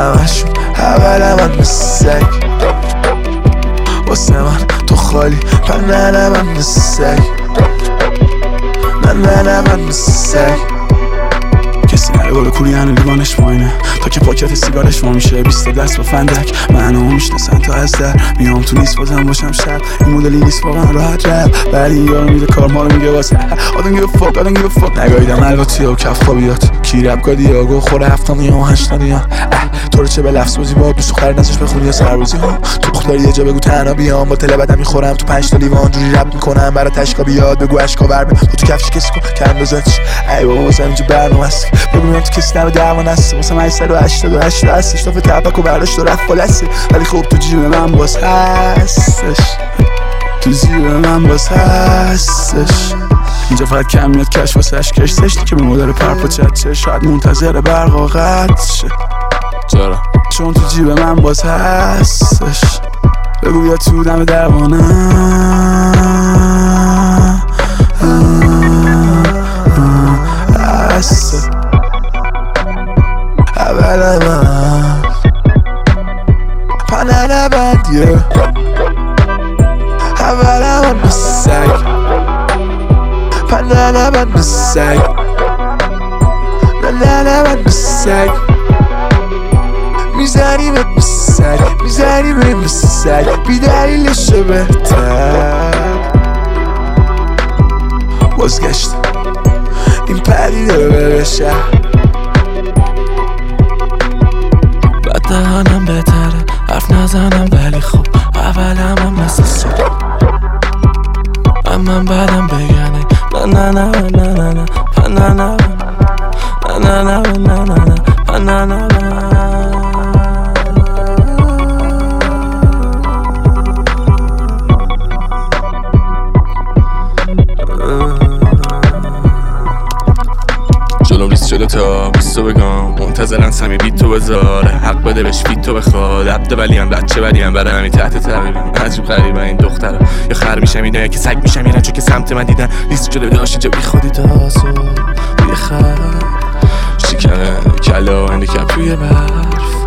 همشون اول من مثل واسه من تو خالی پر نه نه من مثل سگ. نه نه نه من مثل کسی نره بالا کوری هنه لیوانش ماینه. تا که پاکت سیگارش ما میشه. بیست دست با فندک. منو می‌شناسن تا از در. میام تو نیست بازم باشم شب. این مدلی نیست واقعا راحت رب بعد این یارو میده کار ما رو میگه واسه. آدم گیو فاک آدم گیو فاک نگاهیدم الواتی و کف خوابیات کی رب گادی؟ آگو خوره هفتانی و هشتانی تو چه به لفظ بازی با دوست دختر نزش بخونی یا سربازی ها؟ تو دختری یه جا بگو تنها بیام. با تله بدم می‌خورم تو پنج تا لیوان جوری رب می‌کنم. برای تشکا بیاد. بگو اشکا بر تو تو کفش کسی کن. کم بزنش ای بابا واسه اینجا برنامه است. ببینم تو کسی نمه درمان هست واسه من 188 هستش تو تبک و برداشت و رفت بالسته ولی خوب تو جیب من باز هستش. تو جیب من باز هستش. اینجا فقط کم میاد کش واسه کش سشتی که به مدل پرپا چه شاید منتظر برقا قد شه. چرا؟ چون تو جیب من باز هستش. بگو یا تو دم درمانه پنه نبند بسگ نه نه نبند بسگ می‌زنی به بسگ می‌زنی به بسگ بی دلیلش بهتر بازگشت این پدیده به شهر دهنم بهتره حرف نزنم ولی خب اولم هم مثل صبح. اما بعدم بگنه banana, banana, banana, banana, banana, banana. تا بیستو بگم منتظرن سمی بیت تو بذاره. حق بده بهش فیت تو بخواد. عبده ولی هم بچه ولی هم برای همین تحت تقریبی عجیب غریبه این دختره یا خر میشم یا که سگ میشم اینا چون که سمت من دیدن لیست شده داشت. اینجا بی خودی تاسو روی خر. شکنه کلا هندیکپ روی برف.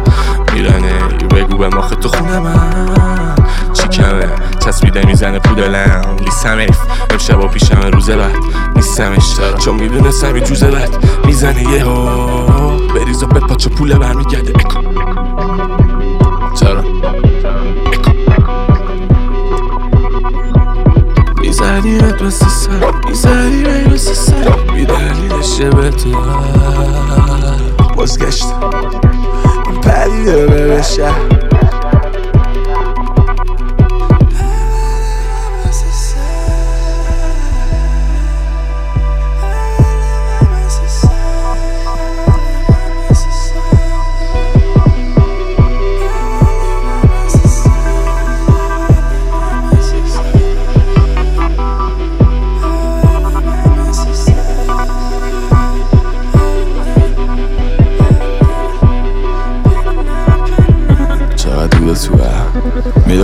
میرنه بگو به ماخ تو خونه من چی کمه؟ چسبیده می‌زنه پودلم. لیستم ایف امشب و پیشم روز بعد. نیستمش دارم. چون می‌دونستم این جوزه بعد. می‌زنه یه ها بریز و بپاچ و پوله برمیگرده. اکو. چرا می‌زنی رد مثل سر. می‌زنی رد مثل سر. بیدلیلش بهتر. بازگشت. پدیده به شهر.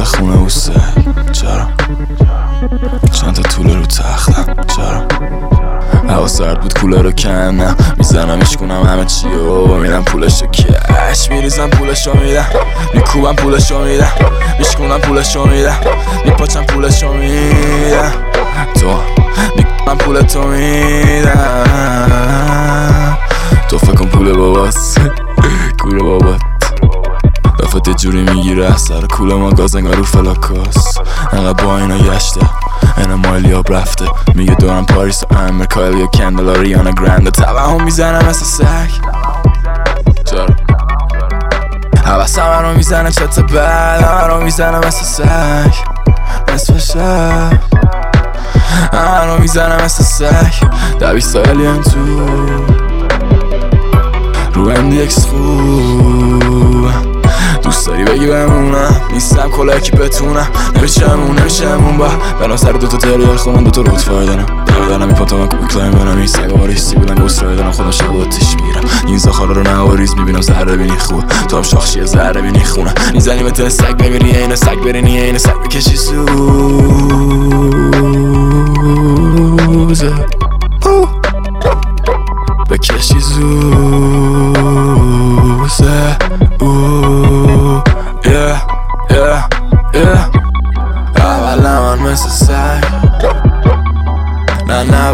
خونه اوسته چرا؟ چند تا طوله رو تختم. چرا؟ هوا سرد بود کوله رو کنم میزنمش کنم همه چی و میدم پولشو کش. میریزم پولشو میدم. میکوبم پولشو میدم. میشکنم پولشو میدم. میپاچم پولشو میدم. تو می‌کنم پولتو میدم. تو فکر کن پول باباست. کوله بابات. دفعه جوری می‌گیره. سر کوله ما گاز انگار رو فلاکاس. انقدر با اینا گشته. اینا مایلی آب رفته. میگه دورم پاریس و امریکا یا کندل ریانا گرند توهم می‌زنم مثل سگ. حوث همه رو می‌زنه چت بعد. همه رو می‌زنه مثل سگ. نصف شب. همه رو می‌زنه مثل سگ. دوی سالی هم تو. رو اندیکس خوب. دوست داری بگی بمونم؟ نیستم کلاکی بتونم. نمیشمون نمیشمون با بنا سر دوتا تریال خونم دوتا روت فایدنم دردنم میپاتا من کوبی کلایم برم این سگا با ریستی بودن گوست رای دارم خودم شب میرم این زخارا رو نواریز می‌بینم. زهره بینی خوب تو هم شاخشی زهره بینی خونه. می‌زنی به سگ ببینی این سگ برینی این سگ بکشی زوزه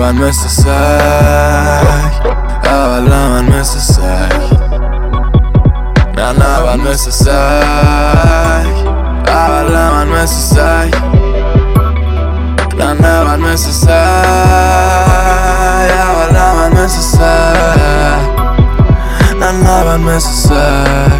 Acaban mesesek Evvellemen mesesek Ben evvel mesesek Evvellemen mesesek Ben evvel mesesek Evvellemen mesesek Ben evvel mesesek